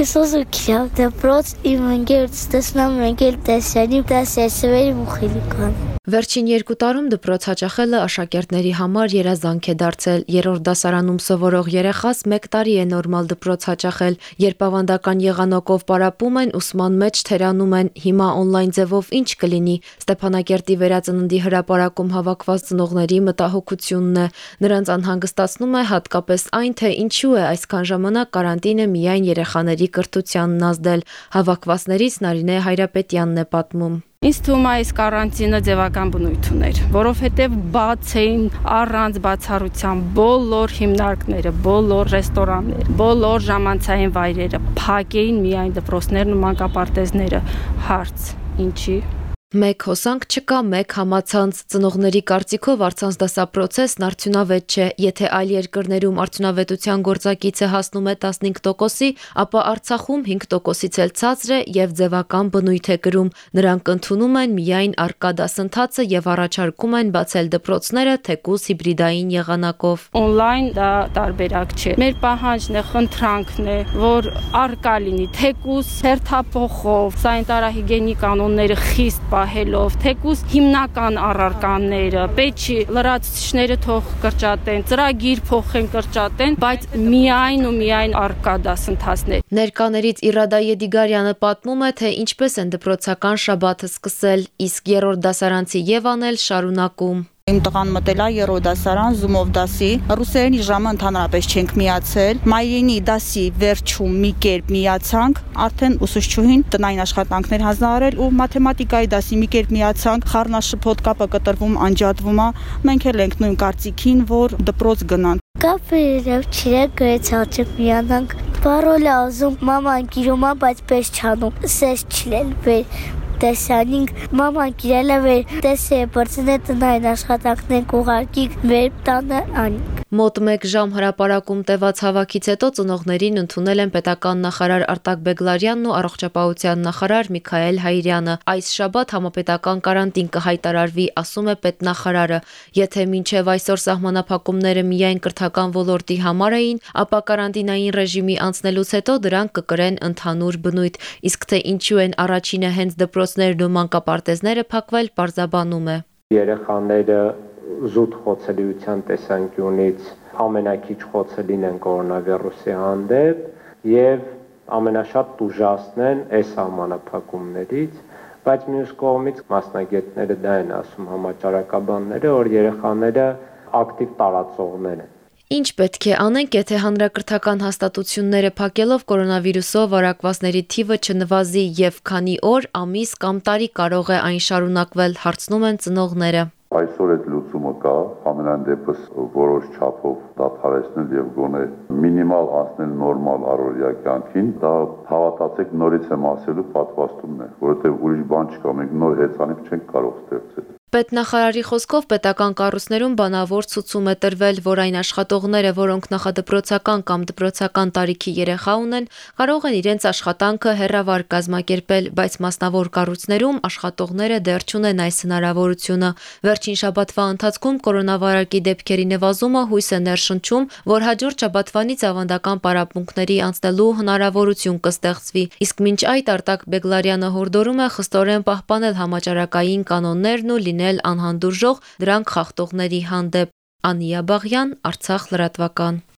Ես ուզում եմ դպրոց իմ ընկերոց տեսնամ մենք էլ տեսանիմ դասերսվերի մուխիլիկան։ Վերջին երկու տարում դպրոց հաճախելը աշակերտների համար երազանք է դարձել։ Երրորդ դասարանում սովորող երեխաս 1 տարի է նորմալ դպրոց հաճախել։ Երբ ավանդական եղանակով պարապում են, ուսման մեջ թերանում են, հիմա on-line ձևով ինչ կլինի։ Ստեփանակերտի վերածննդի հրապարակում հավաքված ծնողների մտահոգությունն է։ Նրանց անհանգստացնում է հատկապես այն, թե ինչու է այսքան ժամանակ կարանտինը միայն երեխաների կրթությանն ազդել։ Հավաքվածներից Նարինե Հայրապետյանն է պատմում։ Ինձ թվում է այս կարանտինը ձևական բնույթ ուներ, որովհետև բաց էին առանց բացառության բոլոր հիմնարկները, բոլոր ռեստորանները, բոլոր ժամանցային վայրերը, փակ էին միայն դպրոցներն ու մանկապարտեզները։ Հարց. ինչի՞ Մեկ հոսանք չկա, մեկ համացանց։ Ծնողների կարծիքով արցանց դասապրոցեսն արդյունավետ չէ։ Եթե այլ երկրներում արդյունավետության գործակիցը հասնում է 15%-ի, ապա Արցախում 5%-ից էլ ցածր է եւ ձևական բնույթ է կրում։ Նրանք ընդունում են միայն արկա դասընթացը եւ առաջարկում են բացել դպրոցները թեկուզ հիբրիդային եղանակով։ Օնլայն դա տարբերակ չէ։ Մեր պահանջն է, խնդրանքն է, որ արկա լինի թեկուզ հերթափոխով, սանիտարահիգիենի կանոնները խիստ պահելով, թեկուս հիմնական առարկաները, պեչի լրացուցիչները թող կրճատեն, ծրագիր փոխեն կրճատեն, բայց միայն ու միայն արկա դասընթացներ։ Ներկաներից Իրադա Եդիգարյանը պատմում է, թե ինչպես են դպրոցական շաբաթը սկսել, իսկ երրորդ դասարանցի Եվան էլ շարունակում։ Իմ տղան մտել է երրորդ դասարան Zoom-ով դասի։ Ռուսերենի ժամը ընդհանրապես չենք միացել։ Մայրենի դասի վերջում մի կերպ միացանք, արդեն ուսուցչուհին տնային աշխատանքներ հանձնարարել ու մաթեմատիկայի դասի մի կերպ միացանք։ Խառնաշփոթ կապը կտրվում, անջատվում է։ Մենք էլ ենք նույն կարծիքին, որ դպրոց գնան։ Կապը երբ չիրեք գրեց հաճեք միանանք։ Բարոլ ազում մաման գիրում, բայց պես չանում։ Սես չլել տեսանինք մաման գիրել է վեր տեսե բրցնե տնային աշխատանքներ կուղարկիկ վեր տանը անիկ Մոտ 1 ժամ հրապարակում տևած հավաքից հետո ծնողներին ընդունել են պետական նախարար Արտակ Բեգլարյանն ու առողջապահության նախարար Միքայել Հայրյանը։ Այս շաբաթ համապետական կարանտին կհայտարարվի, ասում է պետնախարարը։ Եթե մինչև այսօր սահմանափակումները միայն կրթական ոլորտի համար էին, ապա կարանտինային ռեժիմի անցնելուց հետո դրանք կկրեն ընդհանուր բնույթ, իսկ թե ինչու են առաջինը հենց դպրոցներն ու մանկապարտեզները փակվել, պարզաբանում է։ Երեխաները զուտ խոցելիության տեսանկյունից ամենակիչ խոցելին են կորոնավիրուսի հանդեպ եւ ամենաշատ տուժածն են այս համանախապակումներից բայց մյուս կողմից մասնագետները դա են ասում համաճարակաբանները որ երեխաները ակտիվ տարածողներ են Ինչ պետք է անենք, եթե հանրակրթական հաստատությունները փակելով կորոնավիրուսով վարակվածների թիվը չնվազի եւ քանի օր, ամիս կամ տարի կարող է այն շարունակվել, հարցնում են ծնողները։ Այսօր այդ լուծումը կա, ամենայն դեպս որոշ չափով դադարեցնել եւ գոնե մինիմալ անցնել նորմալ առօրյա կյանքին, դա հավատացեք նորից եմ ասելու պատվաստումն է, որովհետեւ ուրիշ բան չկա, մենք նոր հեծանիվ չենք կարող ստեղծել։ Պետնախարարի խոսքով պետական կառույցներում բանավոր ցուցում է տրվել, որ այն աշխատողները, որոնք նախադպրոցական կամ դպրոցական տարիքի երեխա ունեն, կարող են իրենց աշխատանքը հերավար կազմակերպել, բայց մասնավոր կառույցներում աշխատողները դեռ չունեն այս հնարավորությունը։ Վերջին շաբաթվա ընթացքում կորոնավարակի դեպքերի նվազումը հույս է ներշնչում, որ հաջորդ շաբաթվանից ավանդական պարապմունքների անցնելու հնարավորություն կստեղծվի։ Իսկ մինչ այդ Արտակ Բեգլարյանը հորդորում է խստորեն պահպանել համաճարակային կանոններն ու լինել լինել անհանդուրժող դրանք խախտողների հանդեպ։ Անիա Բաղյան, Արցախ լրատվական։